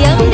yang